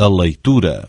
A leitura.